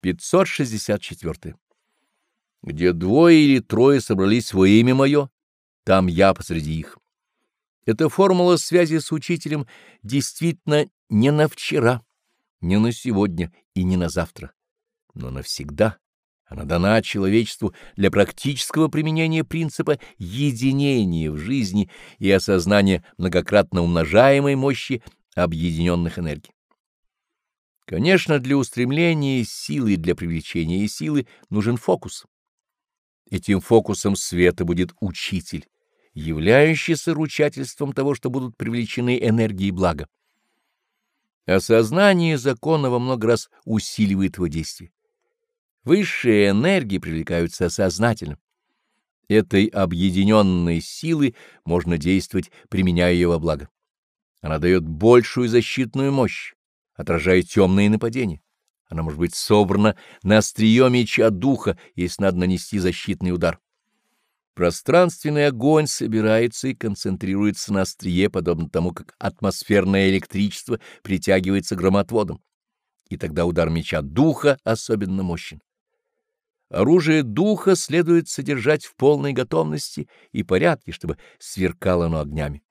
564. Где двое или трое собрались во имя мое, там я посреди их. Эта формула связи с учителем действительно не на вчера, не на сегодня и не на завтра, но навсегда. Она дана человечеству для практического применения принципа единения в жизни и осознания многократно умножаемой мощи объединенных энергий. Конечно, для устремления силы для привлечения силы нужен фокус. Этим фокусом света будет учитель, являющийся ручательством того, что будут привлечены энергии блага. Осознание закона во много раз усиливает его действие. Высшие энергии привлекаются сознательно. Этой объединенной силы можно действовать, применяя ее во благо. Она дает большую защитную мощь отражая темные нападения. Она может быть собрана на острие меча духа, если надо нанести защитный удар. Пространственный огонь собирается и концентрируется на острие, подобно тому, как атмосферное электричество притягивается громотводом. И тогда удар меча духа особенно мощен. Оружие духа следует содержать в полной готовности и порядке, чтобы сверкало оно огнями.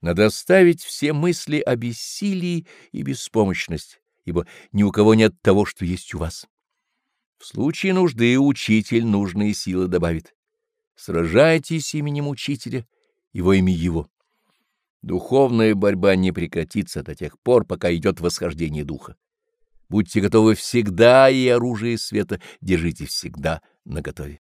Надо оставить все мысли о бессилии и беспомощности, ибо ни у кого нет того, что есть у вас. В случае нужды учитель нужные силы добавит. Сражайтесь именем учителя и во имя его. Духовная борьба не прекратится до тех пор, пока идет восхождение духа. Будьте готовы всегда, и оружие света держите всегда наготове.